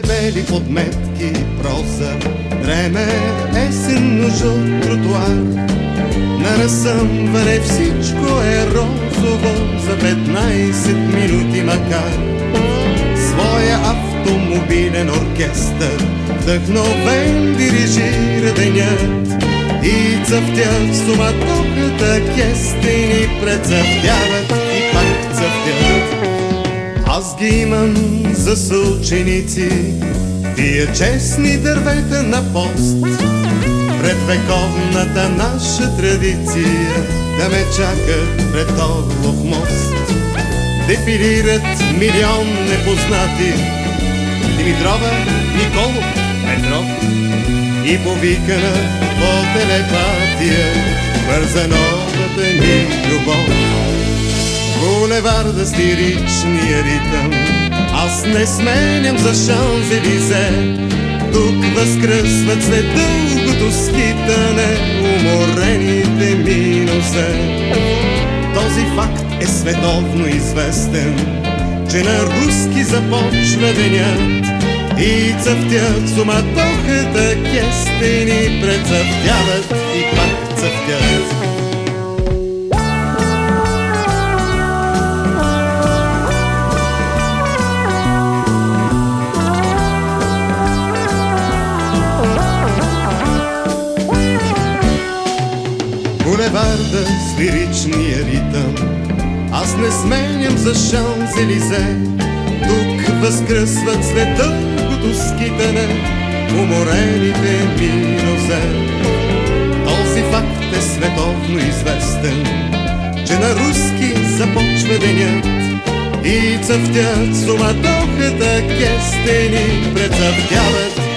бели подметки проза, дреме есенно жълт тротуар. На разсъмване всичко е розово за 15 минути макар. Своя автомобилен оркестър вдъхновен дирижира денят и цъфтят суматохата кестени прецъфтяват и имам за съученици, тия честни дървета на пост. Пред вековната наша традиция да ме чакат пред Орлов мост. Дефилират милион непознати Димитрова, Николов, Петров и повикана по телепатия бърза новата ни любов. Булеварда с лиричния ритъм аз не сменям за Шанзелизе тук възкръсват след дългото скитане уморените ми носе. Този факт е световно известен, че на руски започва денят и цъфтят суматохата кестени прецъфтяват и пак цъфтят. Булеварда с лиричния ритъм. Аз не сменям за Шанзелизе, тук възкръсват след дългото скитане уморените ми нозе. Този факт е световно известен, че на руски започва денят и цъфтят суматохата кестени, прецъфтяват